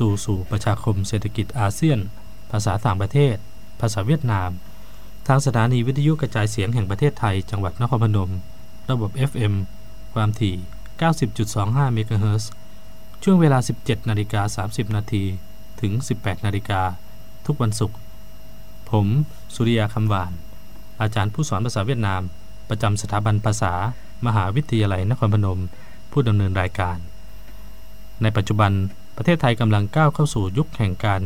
ตูสู่ประชาคมเศรษฐกิจอาเซียน ภาษาต่างประเทศ ภาษาเวียดนาม ทางสถานีวิทยุกระจายเสียงแห่งประเทศไทย จังหวัดนครพนม ระบบ FM ความถี่ 90.25 เมกะเฮิรตซ์ช่วงเวลา 17 นาฬิกา 30 นาทีถึง 18 นาฬิกา ทุกวันศุกร์ ผม สุริยาคำหวาน อาจารย์ผู้สอนภาษาเวียดนาม ประจำสถาบันภาษา มหาวิทยาลัยนครพนม ผู้ดำเนินรายการ ในปัจจุบัน ประเทศไทยกำลังก้าวเข้าสู่ยุคแห่งการ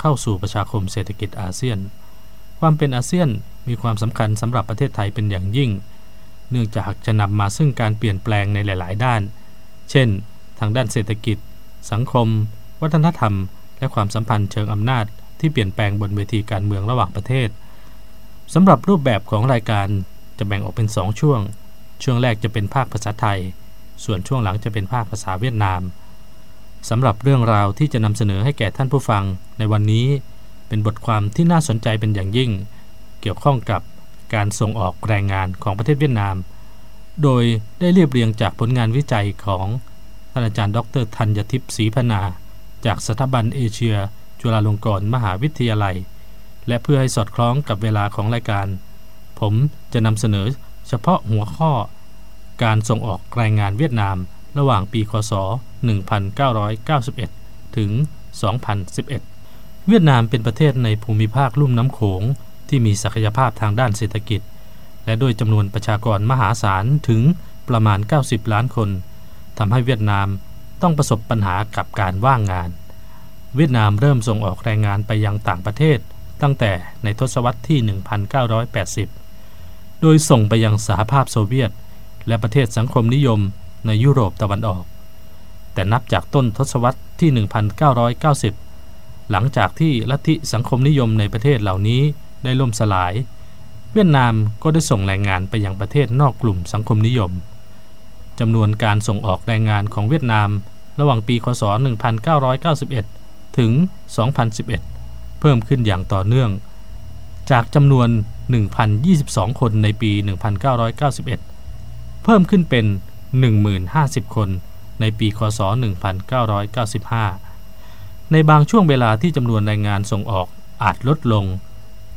เข้าสู่ประชาคมเศรษฐกิจอาเซียน ความเป็นอาเซียนมีความสำคัญสำหรับประเทศไทยเป็นอย่างยิ่ง เนื่องจากจะนำมาซึ่งการเปลี่ยนแปลงในหลาย ๆ ด้าน เช่น ทางด้านเศรษฐกิจ สังคม วัฒนธรรม และความสัมพันธ์เชิงอำนาจ ที่เปลี่ยนแปลงบนเวทีการเมืองระหว่างประเทศสำหรับรูปแบบของรายการจะแบ่งออกเป็น 2 ช่วง ช่วงแรกจะเป็นภาคภาษาไทย ส่วนช่วงหลังจะเป็นภาคภาษาเวียดนาม สำหรับเรื่องราวที่จะนำเสนอให้แก่ท่านผู้ฟัง ในวันนี้เป็นบทความที่น่าสนใจเป็นอย่างยิ่ง เกี่ยวข้องกับการส่งออกแรงงานของประเทศเวียดนาม โดยได้เรียบเรียงจากผลงานวิจัยของท่านอาจารย์ ดรธัญทิพย์ศรีพนา จากสถาบันเอเชีย จุฬาลงกรณ์มหาวิทยาลัย และเพื่อให้สอดคล้องกับเวลาของรายการ ผมจะนำเสนอเฉพาะหัวข้อ การส่งออกแรงงานเวียดนาม ระหว่างปีคศ 1991 ถึง 2011 เวียดนามเป็นประเทศในภูมิภาคลุ่มน้ำโขงที่มีศักยภาพทางด้านเศรษฐกิจ และด้วยจำนวนประชากรมหาศาลถึงประมาณ 90 ล้านคนทำให้เวียดนามต้องประสบปัญหากับการว่างงาน เวียดนามเริ่มส่งออกแรงงานไปยังต่างประเทศ ตั้งแต่ในทศวรรษที่ 1980 โดยส่งไปยังสหภาพโซเวียต และประเทศสังคมนิยม ในยุโรปตะวันออก แต่นับจากต้นทศวรรษที่ 1990 หลังจากที่ลัทธิสังคมนิยมในประเทศเหล่านี้ได้ล่มสลาย เวียดนามก็ได้ส่งแรงงานไปยังประเทศนอกกลุ่มสังคมนิยมจำนวนการส่งออกแรงงานของเวียดนาม ระหว่างปีคศ 1991 ถึง 2011 เพิ่มขึ้นอย่างต่อเนื่อง จากจำนวน 1,022 คนในปี 1991 เพิ่มขึ้นเป็น 10,050 คน ในปีคศ 1995 ในบางช่วงเวลาที่จำนวนแรงงานส่งออกอาจลดลง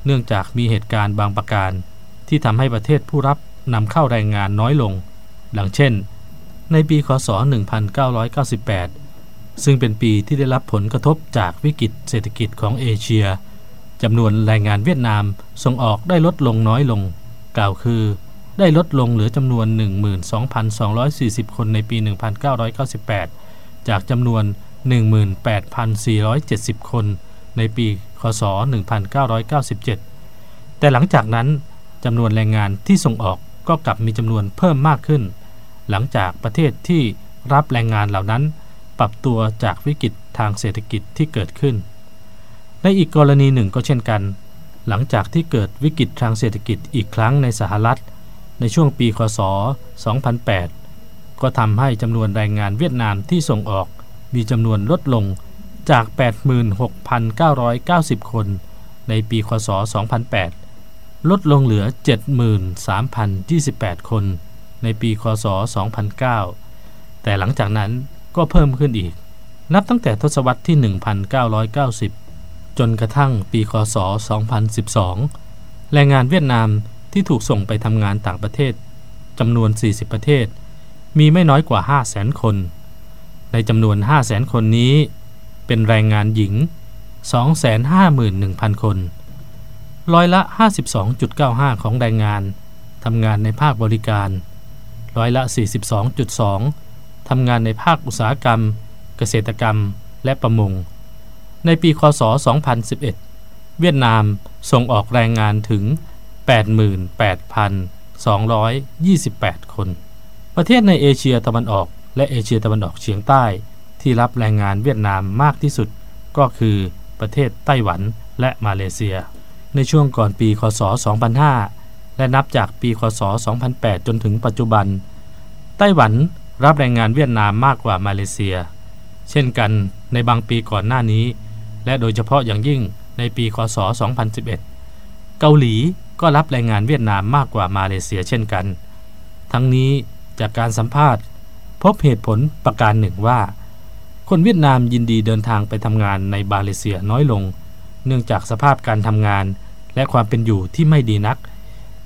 เนื่องจากมีเหตุการณ์บางประการ ที่ทำให้ประเทศผู้รับนำเข้าแรงงานน้อยลง ดังเช่น ในปีคศ 1998 ซึ่งเป็นปีที่ได้รับผลกระทบจากวิกฤตเศรษฐกิจของเอเชียจำนวนแรงงานเวียดนามส่งออกได้ลดลงน้อยลง กล่าวคือ ได้ลดลงเหลือจำนวน 12,240 คนในปี 1998 จากจำนวน 18,470 คนในปีคศ 1997 แต่หลังจากนั้นจำนวนแรงงานที่ส่งออกก็กลับมีจำนวนเพิ่มมากขึ้น หลังจากประเทศที่รับแรงงานเหล่านั้น ปรับตัวจากวิกฤตทางเศรษฐกิจที่เกิดขึ้น ในอีกกรณีหนึ่งก็เช่นกัน หลังจากที่เกิดวิกฤตทางเศรษฐกิจอีกครั้งในสหรัฐ ในช่วงปีคศ 2008 ก็ทำให้จำนวนแรงงานเวียดนามที่ส่งออกมีจำนวนลดลงจาก 86,990 คน ในปีคศ 2008 ลดลงเหลือ 73,028 คน ในปีคศ 2009 แต่หลังจากนั้นก็เพิ่มขึ้นอีก นับตั้งแต่ทศวรรษที่ 1990 จนกระทั่งปีคศ 2012 แรงงานเวียดนาม ที่ถูกส่งไปทำงานต่างประเทศจำนวน 40 ประเทศ มีไม่น้อยกว่า 5 0 0แสนคน ในจำนวน 5 0 0แสนคนนี้ เป็นแรงงานหญิง 251,000 คน ร้อยละ 52.95 ของแรงงานทำงานในภาคบริการ ร้อยละ 42.2 ทำงานในภาคอุตสาหกรรม เกษตรกรรม และประมง ในปี คศ 2011 เวียดนามส่งออกแรงงานถึง 88,228 คน ประเทศในเอเชียตะวันออก และเอเชียตะวันออกเฉียงใต้ ที่รับแรงงานเวียดนามมากที่สุด ก็คือประเทศไต้หวันและมาเลเซีย ในช่วงก่อนปีคศ 2005 และนับจากปีคศ 2008 จนถึงปัจจุบัน ไต้หวันรับแรงงานเวียดนามมากกว่ามาเลเซีย เช่นกันในบางปีก่อนหน้านี้ และโดยเฉพาะอย่างยิ่งในปีคศ 2011 เกาหลี ก็รับแรงงานเวียดนามมากกว่ามาเลเซียเช่นกัน ทั้งนี้จากการสัมภาษณ์ พบเหตุผลประการหนึ่งว่า คนเวียดนามยินดีเดินทางไปทำงานในมาเลเซียน้อยลง เนื่องจากสภาพการทำงานและความเป็นอยู่ที่ไม่ดีนัก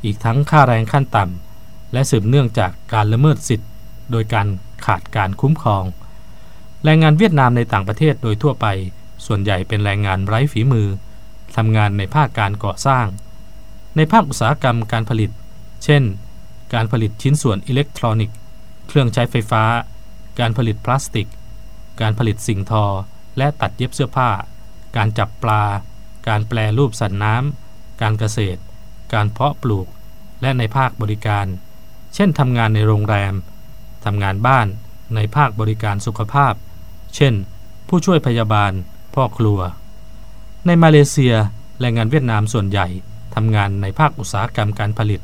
อีกทั้งค่าแรงขั้นต่ำและสืบเนื่องจากการละเมิดสิทธิ์ โดยการขาดการคุ้มครอง แรงงานเวียดนามในต่างประเทศโดยทั่วไป ส่วนใหญ่เป็นแรงงานไร้ฝีมือทำงานในภาคการก่อสร้าง ในภาคอุตสาหกรรมการผลิต เช่น การผลิตชิ้นส่วนอิเล็กทรอนิกส์ เครื่องใช้ไฟฟ้า การผลิตพลาสติก การผลิตสิ่งทอ และตัดเย็บเสื้อผ้า การจับปลา การแปลรูปสัตว์น้ำ การเกษตร การเพาะปลูก และในภาคบริการ เช่นทำงานในโรงแรม ทำงานบ้าน ในภาคบริการสุขภาพ เช่น ผู้ช่วยพยาบาล พ่อครัว ในมาเลเซียแรงงานเวียดนามส่วนใหญ่ ทำงานในภาคอุตสาหกรรมการผลิต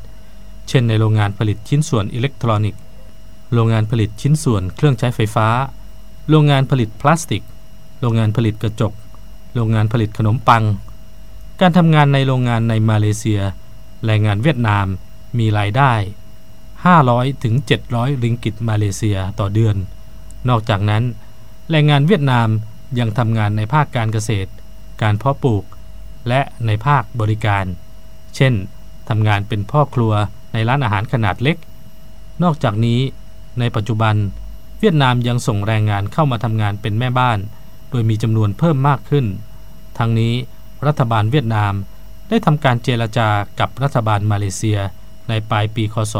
เช่นในโรงงานผลิตชิ้นส่วนอิเล็กทรอนิกส์ โรงงานผลิตชิ้นส่วนเครื่องใช้ไฟฟ้า โรงงานผลิตพลาสติก โรงงานผลิตกระจก โรงงานผลิตขนมปัง การทำงานในโรงงานในมาเลเซีย แรงงานเวียดนามมีรายได้ 500ถึง700 ริงกิตมาเลเซียต่อเดือน นอกจากนั้น แรงงานเวียดนามยังทำงานในภาคการเกษตร การเพาะปลูก และในภาคบริการ เช่นทำงานเป็นพ่อครัวในร้านอาหารขนาดเล็ก นอกจากนี้ ในปัจจุบัน เวียดนามยังส่งแรงงานเข้ามาทำงานเป็นแม่บ้าน โดยมีจำนวนเพิ่มมากขึ้น ทั้งนี้รัฐบาลเวียดนามได้ทำการเจรจากับรัฐบาลมาเลเซีย ในปลายปีคศ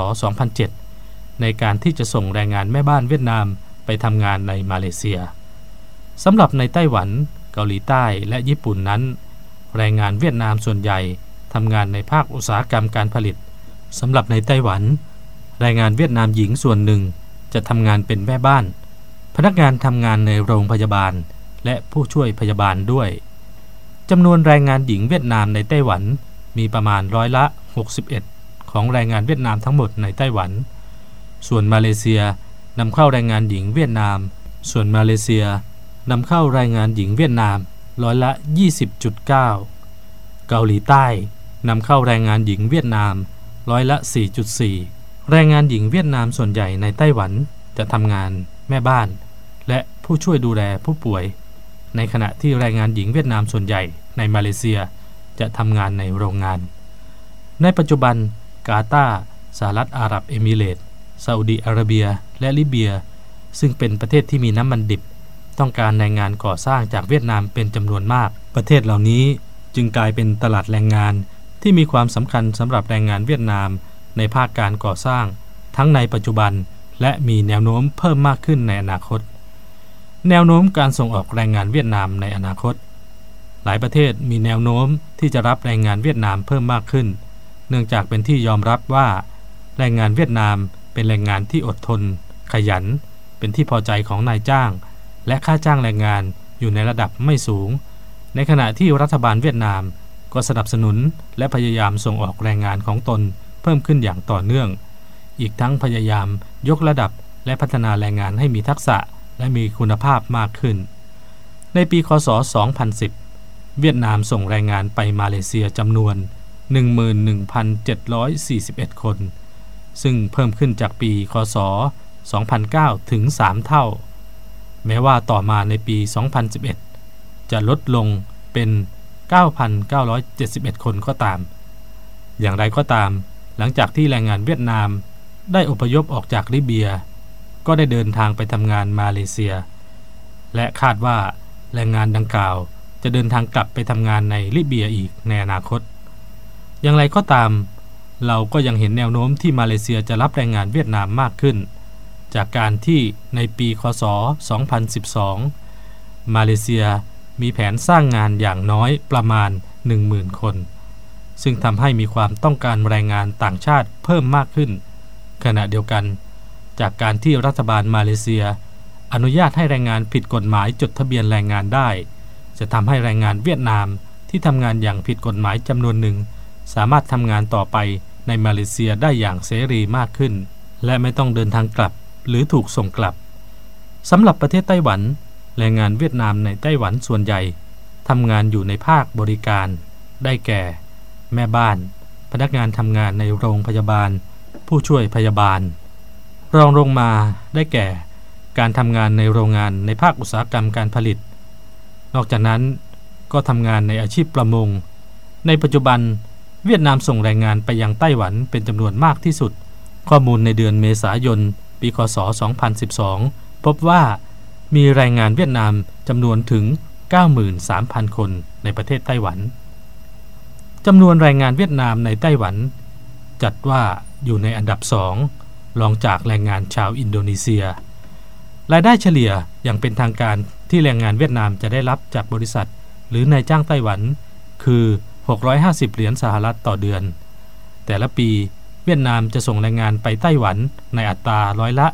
2007 ในการที่จะส่งแรงงานแม่บ้านเวียดนามไปทำงานในมาเลเซียสำหรับในไต้หวัน เกาหลีใต้และญี่ปุ่นนั้น แรงงานเวียดนามส่วนใหญ่ ทำงานในภาคอุตสาหกรรมการผลิตสำหรับในไต้หวัน แรงงานเวียดนามหญิงส่วนหนึ่งจะทำงานเป็นแม่บ้าน พนักงานทำงานในโรงพยาบาล และผู้ช่วยพยาบาลด้วยจำนวนแรงงานหญิงเวียดนามในไต้หวันมีประมาณร้อยละ 61 ของแรงงานเวียดนามทั้งหมดในไต้หวัน ส่วนมาเลเซียนำเข้าแรงงานหญิงเวียดนาม ส่วนมาเลเซียนำเข้าแรงงานหญิงเวียดนามร้อยละ 20.9 เกาหลีใต้ นำเข้าแรงงานหญิงเวียดนามร้อยละ 4.4 แรงงานหญิงเวียดนามส่วนใหญ่ในไต้หวันจะทำงานแม่บ้าน และผู้ช่วยดูแลผู้ป่วย ในขณะที่แรงงานหญิงเวียดนามส่วนใหญ่ในมาเลเซียจะทำงานในโรงงาน ในปัจจุบันกาตาร์สหรัฐอาหรับเอมิเรตซาอุดีอาระเบีย และลิเบีย ซึ่งเป็นประเทศที่มีน้ำมันดิบ ต้องการแรงงานก่อสร้างจากเวียดนามเป็นจำนวนมาก ประเทศเหล่านี้จึงกลายเป็นตลาดแรงงาน ที่มีความสำคัญสำหรับแรงงานเวียดนาม ในภาคการก่อสร้าง ทั้งในปัจจุบัน และมีแนวโน้มเพิ่มมากขึ้นในอนาคต แนวโน้มการส่งออกแรงงานเวียดนามในอนาคต หลายประเทศมีแนวโน้มที่จะรับแรงงานเวียดนามเพิ่มมากขึ้น เนื่องจากเป็นที่ยอมรับว่า แรงงานเวียดนามเป็นแรงงานที่อดทน ขยัน เป็นที่พอใจของนายจ้าง และค่าจ้างแรงงานอยู่ในระดับไม่สูง ในขณะที่รัฐบาลเวียดนาม ก็สนับสนุนและพยายามส่งออกแรงงานของตนเพิ่มขึ้นอย่างต่อเนื่อง อีกทั้งพยายามยกระดับและพัฒนาแรงงานให้มีทักษะและมีคุณภาพมากขึ้น ในปี คศ 2010 เวียดนามส่งแรงงานไปมาเลเซียจำนวน 11,741 คน ซึ่งเพิ่มขึ้นจากปี คศ 2009 ถึง 3 เท่า แม้ว่าต่อมาในปี 2011 จะลดลงเป็น 9,971 คนก็ตาม อย่างไรก็ตาม หลังจากที่แรงงานเวียดนาม ได้อพยพออกจากลิเบีย ก็ได้เดินทางไปทำงานมาเลเซีย และคาดว่าแรงงานดังกล่าวจะเดินทางกลับไปทำงานในลิเบียอีกในอนาคต อย่างไรก็ตาม เราก็ยังเห็นแนวโน้มที่มาเลเซียจะรับแรงงานเวียดนามมากขึ้น จากการที่ในปี คศ 2012 มาเลเซีย มีแผนสร้างงานอย่างน้อยประมาณ 10,000 คน ซึ่งทำให้มีความต้องการแรงงานต่างชาติเพิ่มมากขึ้น ขณะเดียวกัน จากการที่รัฐบาลมาเลเซีย อนุญาตให้แรงงานผิดกฎหมายจดทะเบียนแรงงานได้ จะทำให้แรงงานเวียดนามที่ทำงานอย่างผิดกฎหมายจำนวนหนึ่ง สามารถทำงานต่อไปในมาเลเซียได้อย่างเสรีมากขึ้น และไม่ต้องเดินทางกลับหรือถูกส่งกลับสำหรับประเทศไต้หวัน แรงงานเวียดนามในไต้หวันส่วนใหญ่ทำงานอยู่ในภาคบริการ ได้แก่ แม่บ้าน พนักงานทำงานในโรงพยาบาล ผู้ช่วยพยาบาล รองลงมาได้แก่ การทำงานในโรงงานในภาคอุตสาหกรรมการผลิต นอกจากนั้นก็ทำงานในอาชีพประมง ในปัจจุบันเวียดนามส่งแรงงานไปยังไต้หวันเป็นจำนวนมากที่สุด ข้อมูลในเดือนเมษายน ปี คศ 2012 พบว่า มีแรงงานเวียดนามจำนวนถึง 93,000 คนในประเทศไต้หวันจำนวนแรงงานเวียดนามในไต้หวัน จัดว่าอยู่ในอันดับสองรองจากแรงงานชาวอินโดนีเซีย รายได้เฉลี่ยอย่างเป็นทางการที่แรงงานเวียดนามจะได้รับจากบริษัท หรือนายจ้างไต้หวัน คือ 650 เหรียญสหรัฐต่อเดือน แต่ละปีเวียดนามจะส่งแรงงานไปไต้หวันในอัตราร้อยละ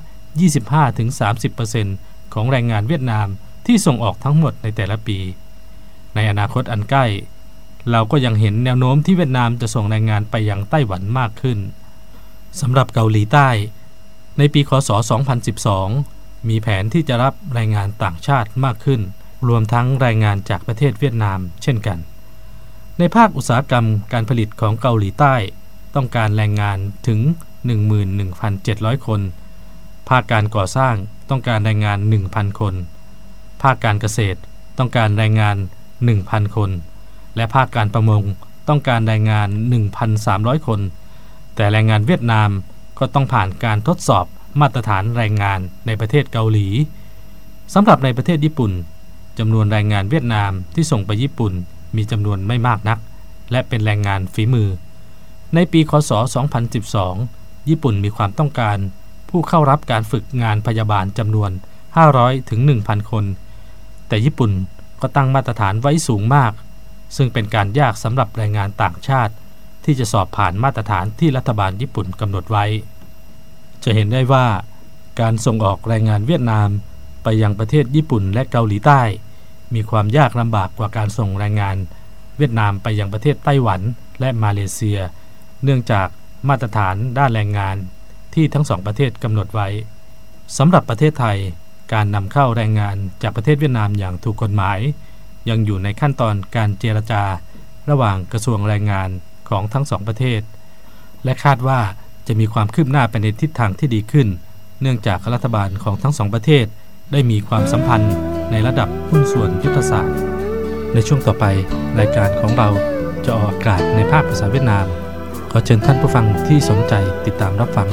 25-30% ของแรงงานเวียดนามที่ส่งออกทั้งหมดในแต่ละปี ในอนาคตอันใกล้ เราก็ยังเห็นแนวโน้มที่เวียดนามจะส่งแรงงานไปยังไต้หวันมากขึ้นสำหรับเกาหลีใต้ ในปีคศ 2012 มีแผนที่จะรับแรงงานต่างชาติมากขึ้น รวมทั้งแรงงานจากประเทศเวียดนาม เช่นกัน ในภาคอุตสาหกรรมการผลิตของเกาหลีใต้ ต้องการแรงงานถึง 11,700 คน ภาคการก่อสร้าง ต้องการแรงงาน 1,000 คน ภาคการเกษตรต้องการแรงงาน 1,000 คน และภาคการประมงต้องการแรงงาน 1,300 คน แต่แรงงานเวียดนามก็ต้องผ่านการทดสอบมาตรฐานแรงงานในประเทศเกาหลีสำหรับในประเทศญี่ปุ่นจำนวนแรงงานเวียดนามที่ส่งไปญี่ปุ่นมีจำนวนไม่มากนัก และเป็นแรงงานฝีมือ ในปีคศ 2012 ญี่ปุ่นมีความต้องการ ผู้เข้ารับการฝึกงานพยาบาลจำนวน 500 ถึง 1,000 คน แต่ญี่ปุ่นก็ตั้งมาตรฐานไว้สูงมาก ซึ่งเป็นการยากสำหรับแรงงานต่างชาติ ที่จะสอบผ่านมาตรฐานที่รัฐบาลญี่ปุ่นกำหนดไว้ จะเห็นได้ว่า การส่งออกแรงงานเวียดนามไปยังประเทศญี่ปุ่นและเกาหลีใต้ มีความยากลำบากกว่าการส่งแรงงาน เวียดนามไปยังประเทศไต้หวันและมาเลเซีย เนื่องจากมาตรฐานด้านแรงงาน ที่ทั้งสองประเทศกำหนดไว้สำหรับประเทศไทย การนำเข้าแรงงานจากประเทศเวียดนามอย่างถูกกฎหมาย ยังอยู่ในขั้นตอนการเจรจา ระหว่างกระทรวงแรงงานของทั้งสองประเทศ และคาดว่าจะมีความคืบหน้าไปในทิศทางที่ดีขึ้น เนื่องจากรัฐบาลของทั้งสองประเทศ ได้มีความสัมพันธ์ในระดับหุ้นส่วนยุทธศาสตร์ ในช่วงต่อไปรายการของเราจะออกอากาศในภาคภาษาเวียดนาม ขอเชิญท่านผู้ฟังที่สนใจติดตามรับฟัง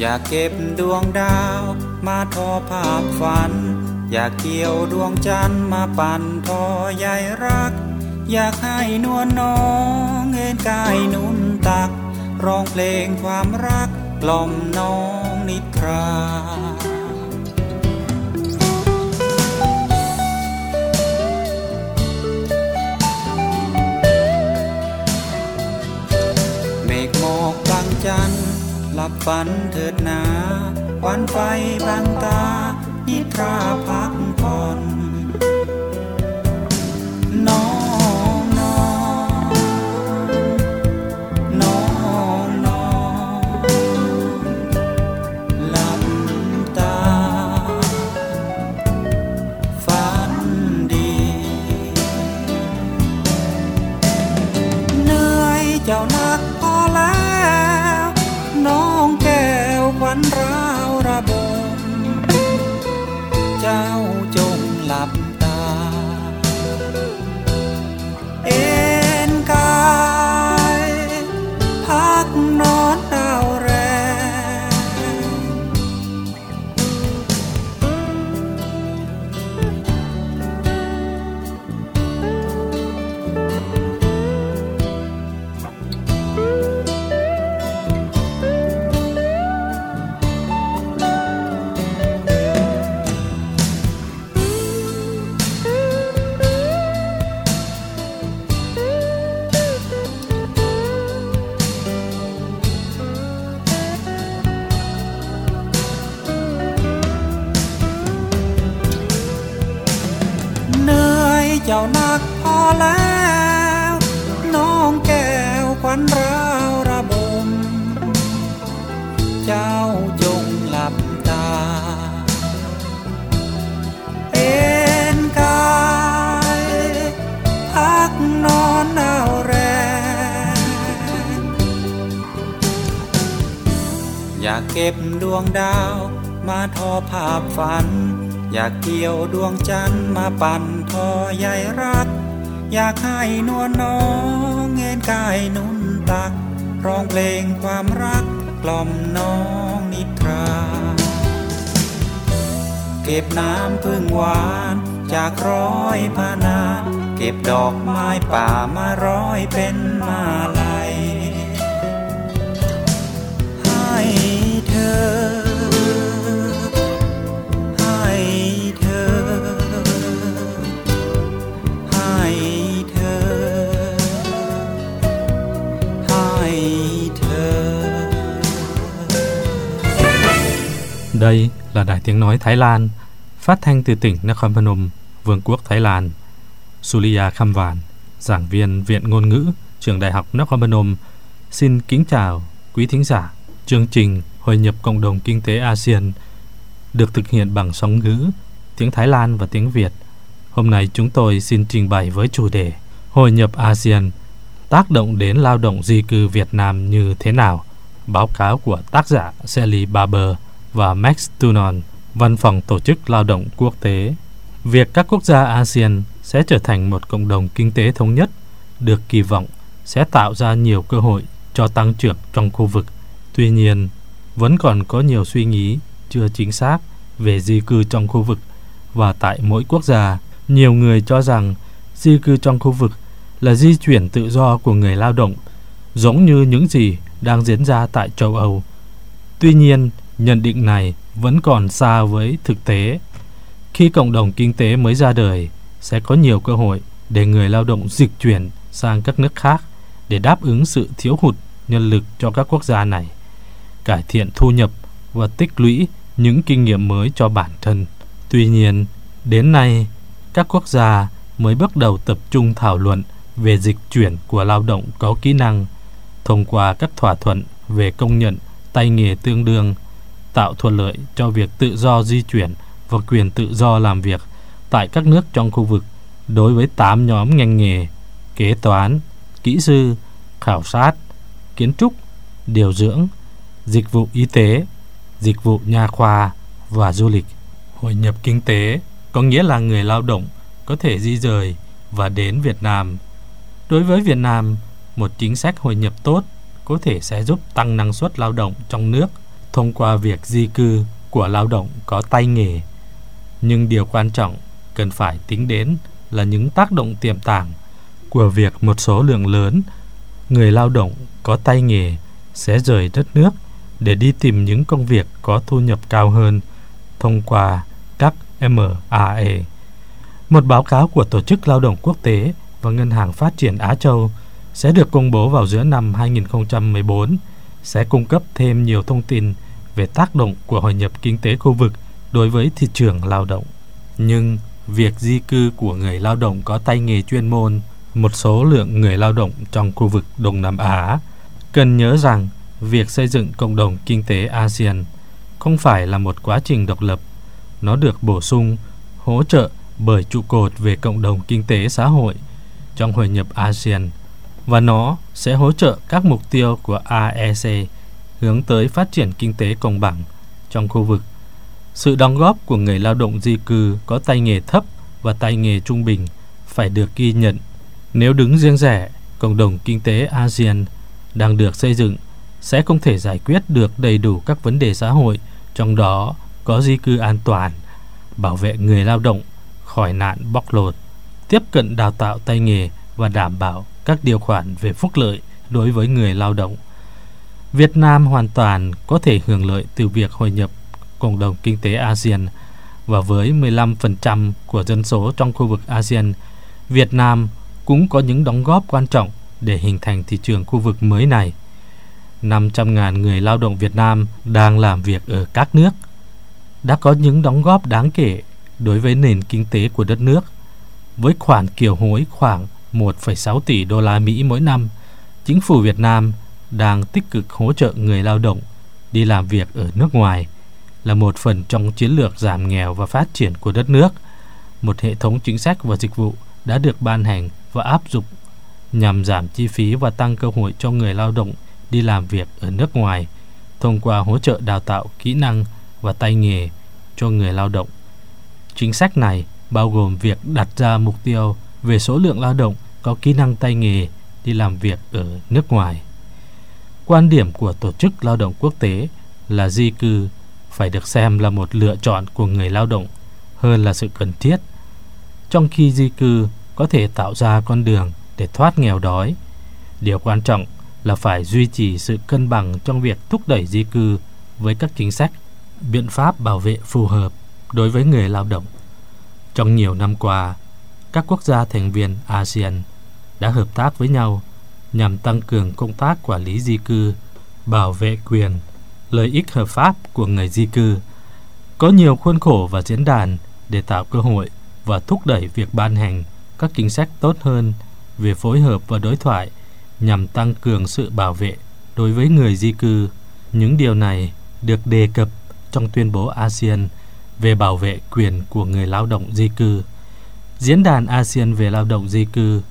อยากเก็บดวงดาวมาทอภาพฝัน อยากเกี่ยวดวงจันทร์มาปั่นทอใยรัก อยากให้นวลน้องเอ็นกายนุ่นตัก ร้องเพลงความรักกล่อมน้องนิทราเมฆหมอกบางจันหลับฝันเถิดนาวันไฟบังตา นิทราพักผ่อน อยากเกี่ยวดวงจันทร์มาปั่นทอใยรัก อยากให้นวลน้องเงินกายนุ่นตัก ร้องเพลงความรักกล่อมน้องนิทรา เก็บน้ำพึ่งหวานจากร้อยพานา เก็บดอกไม้ป่ามาร้อยเป็นมาลัย Đây là Đài Tiếng Nói Thái Lan, phát thanh từ tỉnh Nakhon Phanom, Vương quốc Thái Lan. Sulia Kham Vạn, giảng viên Viện Ngôn ngữ, Trường Đại học Nakhon Phanom, xin kính chào quý thính giả. Chương trình Hội nhập Cộng đồng Kinh tế ASEAN được thực hiện bằng sóng ngữ, tiếng Thái Lan và tiếng Việt. Hôm nay chúng tôi xin trình bày với chủ đề Hội nhập ASEAN tác động đến lao động di cư Việt Nam như thế nào? Báo cáo của tác giả Sally Barber và Max Tunon, Văn phòng Tổ chức Lao động Quốc tế. Việc các quốc gia ASEAN sẽ trở thành một cộng đồng kinh tế thống nhất được kỳ vọng sẽ tạo ra nhiều cơ hội cho tăng trưởng trong khu vực. Tuy nhiên, vẫn còn có nhiều suy nghĩ chưa chính xác về di cư trong khu vực và tại mỗi quốc gia. Nhiều người cho rằng di cư trong khu vực là di chuyển tự do của người lao động, giống như những gì đang diễn ra tại châu Âu. Tuy nhiên, nhận định này vẫn còn xa với thực tế. Khi cộng đồng kinh tế mới ra đời, sẽ có nhiều cơ hội để người lao động dịch chuyển sang các nước khác để đáp ứng sự thiếu hụt nhân lực cho các quốc gia này, cải thiện thu nhập và tích lũy những kinh nghiệm mới cho bản thân. Tuy nhiên, đến nay, các quốc gia mới bắt đầu tập trung thảo luận về dịch chuyển của lao động có kỹ năng thông qua các thỏa thuận về công nhận tay nghề tương đương tạo thuận lợi cho việc tự do di chuyển và quyền tự do làm việc tại các nước trong khu vực đối với 8 nhóm ngành nghề kế toán, kỹ sư, khảo sát, kiến trúc, điều dưỡng, dịch vụ y tế, dịch vụ nha khoa và du lịch. Hội nhập kinh tế có nghĩa là người lao động có thể di rời và đến Việt Nam. Đối với Việt Nam, một chính sách hội nhập tốt có thể sẽ giúp tăng năng suất lao động trong nước thông qua việc di cư của lao động có tay nghề. Nhưng điều quan trọng cần phải tính đến là những tác động tiềm tàng của việc một số lượng lớn người lao động có tay nghề sẽ rời đất nước để đi tìm những công việc có thu nhập cao hơn thông qua các MAE. Một báo cáo của Tổ chức Lao động Quốc tế và Ngân hàng Phát triển Á Châu sẽ được công bố vào giữa năm 2014 sẽ cung cấp thêm nhiều thông tin về tác động của hội nhập kinh tế khu vực đối với thị trường lao động. Nhưng việc di cư của người lao động có tay nghề chuyên môn, một số lượng người lao động trong khu vực Đông Nam Á cần nhớ rằng việc xây dựng cộng đồng kinh tế ASEAN không phải là một quá trình độc lập. Nó được bổ sung, hỗ trợ bởi trụ cột về cộng đồng kinh tế xã hội trong hội nhập ASEAN và nó sẽ hỗ trợ các mục tiêu của AEC hướng tới phát triển kinh tế công bằng trong khu vực. Sự đóng góp của người lao động di cư có tay nghề thấp và tay nghề trung bình phải được ghi nhận. Nếu đứng riêng rẽ, cộng đồng kinh tế ASEAN đang được xây dựng sẽ không thể giải quyết được đầy đủ các vấn đề xã hội, trong đó có di cư an toàn, bảo vệ người lao động khỏi nạn bóc lột, tiếp cận đào tạo tay nghề và đảm bảo các điều khoản về phúc lợi đối với người lao động. Việt Nam hoàn toàn có thể hưởng lợi từ việc hội nhập cộng đồng kinh tế ASEAN và với 15% của dân số trong khu vực ASEAN, Việt Nam cũng có những đóng góp quan trọng để hình thành thị trường khu vực mới này. 500.000 người lao động Việt Nam đang làm việc ở các nước đã có những đóng góp đáng kể đối với nền kinh tế của đất nước. Với khoản kiều hối khoảng 1,6 tỷ đô la Mỹ mỗi năm, chính phủ Việt Nam đang tích cực hỗ trợ người lao động đi làm việc ở nước ngoài là một phần trong chiến lược giảm nghèo và phát triển của đất nước. Một hệ thống chính sách và dịch vụ đã được ban hành và áp dụng nhằm giảm chi phí và tăng cơ hội cho người lao động đi làm việc ở nước ngoài thông qua hỗ trợ đào tạo kỹ năng và tay nghề cho người lao động. Chính sách này bao gồm việc đặt ra mục tiêu về số lượng lao động có kỹ năng tay nghề đi làm việc ở nước ngoài. Quan điểm của Tổ chức Lao động Quốc tế là di cư phải được xem là một lựa chọn của người lao động hơn là sự cần thiết. Trong khi di cư có thể tạo ra con đường để thoát nghèo đói, điều quan trọng là phải duy trì sự cân bằng trong việc thúc đẩy di cư với các chính sách, biện pháp bảo vệ phù hợp đối với người lao động. Trong nhiều năm qua, các quốc gia thành viên ASEAN đã hợp tác với nhau nhằm tăng cường công tác quản lý di cư, bảo vệ quyền, lợi ích hợp pháp của người di cư. Có nhiều khuôn khổ và diễn đàn để tạo cơ hội và thúc đẩy việc ban hành các chính sách tốt hơn về phối hợp và đối thoại nhằm tăng cường sự bảo vệ đối với người di cư. Những điều này được đề cập trong tuyên bố ASEAN về bảo vệ quyền của người lao động di cư. Diễn đàn ASEAN về lao động di cư,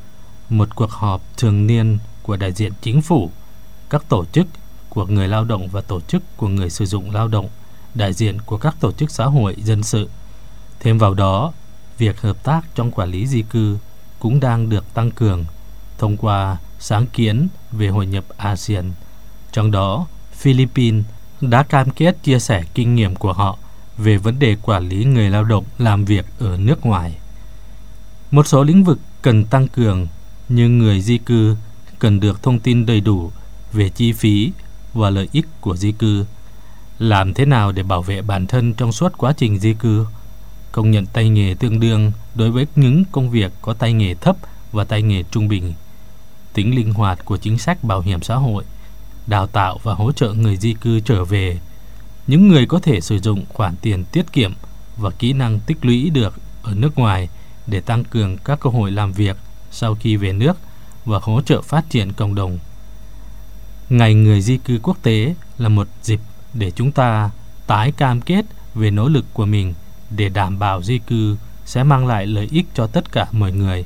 một cuộc họp thường niên của đại diện chính phủ, các tổ chức của người lao động và tổ chức của người sử dụng lao động, đại diện của các tổ chức xã hội dân sự. Thêm vào đó, việc hợp tác trong quản lý di cư cũng đang được tăng cường thông qua sáng kiến về hội nhập ASEAN. Trong đó, Philippines đã cam kết chia sẻ kinh nghiệm của họ về vấn đề quản lý người lao động làm việc ở nước ngoài. Một số lĩnh vực cần tăng cường như người di cư cần được thông tin đầy đủ về chi phí và lợi ích của di cư. Làm thế nào để bảo vệ bản thân trong suốt quá trình di cư? Công nhận tay nghề tương đương đối với những công việc có tay nghề thấp và tay nghề trung bình. Tính linh hoạt của chính sách bảo hiểm xã hội, đào tạo và hỗ trợ người di cư trở về. Những người có thể sử dụng khoản tiền tiết kiệm và kỹ năng tích lũy được ở nước ngoài để tăng cường các cơ hội làm việc sau khi về nước và hỗ trợ phát triển cộng đồng. Ngày người di cư quốc tế là một dịp để chúng ta tái cam kết về nỗ lực của mình để đảm bảo di cư sẽ mang lại lợi ích cho tất cả mọi người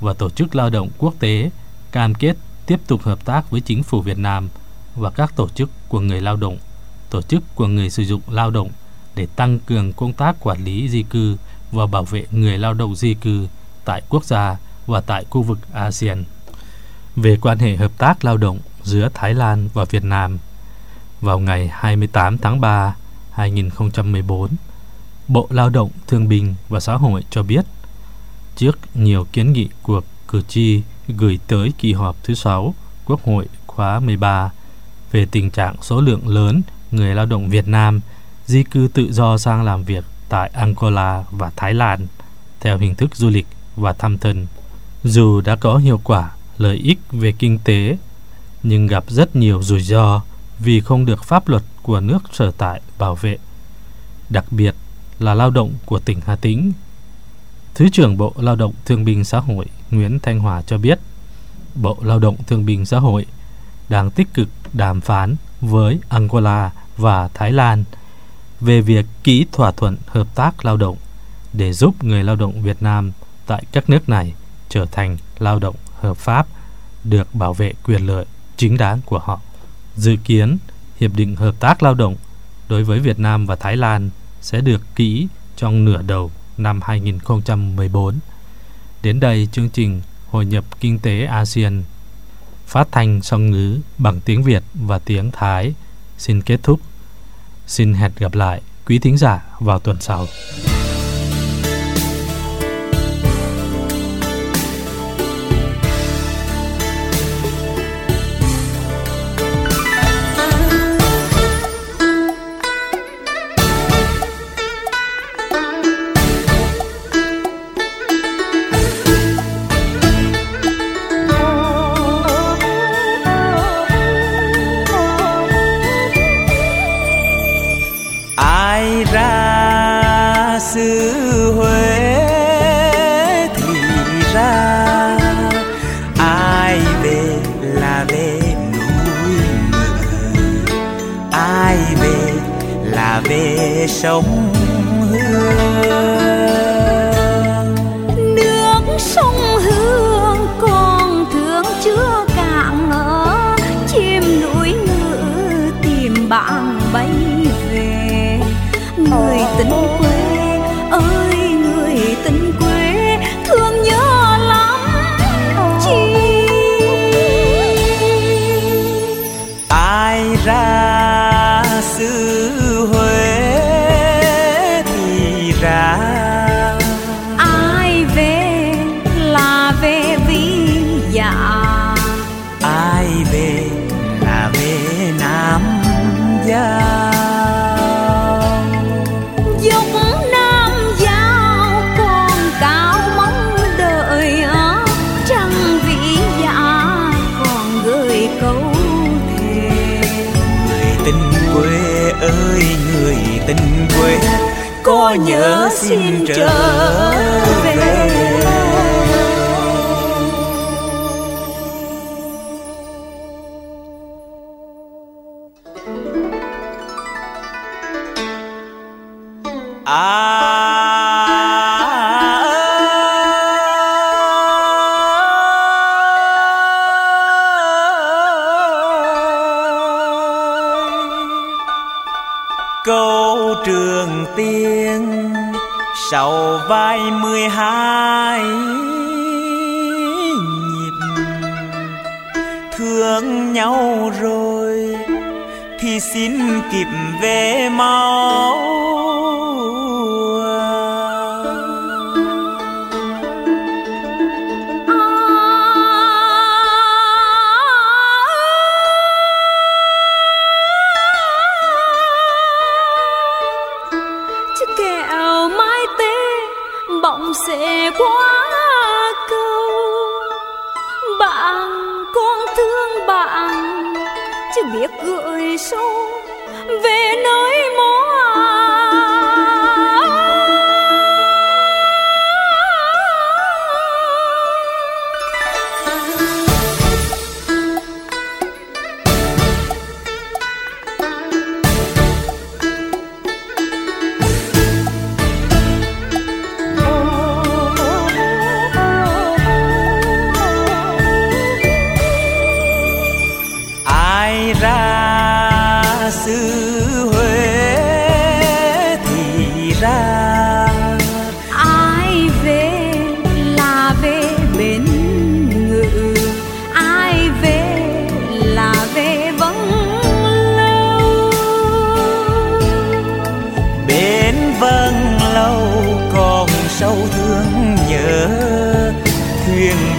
và Tổ chức Lao động Quốc tế cam kết tiếp tục hợp tác với chính phủ Việt Nam và các tổ chức của người lao động, tổ chức của người sử dụng lao động để tăng cường công tác quản lý di cư và bảo vệ người lao động di cư tại quốc gia và tại khu vực ASEAN. Về quan hệ hợp tác lao động giữa Thái Lan và Việt Nam vào ngày 28 tháng 3, 2014, Bộ Lao động, Thương binh và Xã hội cho biết trước nhiều kiến nghị của cử tri gửi tới kỳ họp thứ 6 Quốc hội khóa 13 về tình trạng số lượng lớn người lao động Việt Nam di cư tự do sang làm việc tại Angola và Thái Lan theo hình thức du lịch và thăm thân. Dù đã có hiệu quả lợi ích về kinh tế, nhưng gặp rất nhiều rủi ro vì không được pháp luật của nước sở tại bảo vệ. Đặc biệt là lao động của tỉnh Hà Tĩnh. Thứ trưởng Bộ Lao động Thương binh Xã hội Nguyễn Thanh Hòa cho biết, Bộ Lao động Thương binh Xã hội đang tích cực đàm phán với Angola và Thái Lan về việc ký thỏa thuận hợp tác lao động để giúp người lao động Việt Nam tại các nước này trở thành lao động hợp pháp được bảo vệ quyền lợi chính đáng của họ. Dự kiến, hiệp định hợp tác lao động đối với Việt Nam và Thái Lan sẽ được ký trong nửa đầu năm 2014. Đến đây, chương trình Hội nhập Kinh tế ASEAN phát thanh song ngữ bằng tiếng Việt và tiếng Thái xin kết thúc. Xin hẹn gặp lại quý thính giả vào tuần sau. Sông hương tình quê ơi người tình quê có nhớ xin trở về. kịp về mau chiếc kẹo mái tê bỗng sẽ qua câu. Bạn con thương bạn chưa biết gửi sâu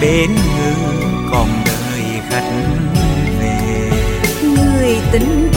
bên ngư còn đời khách về. Người tính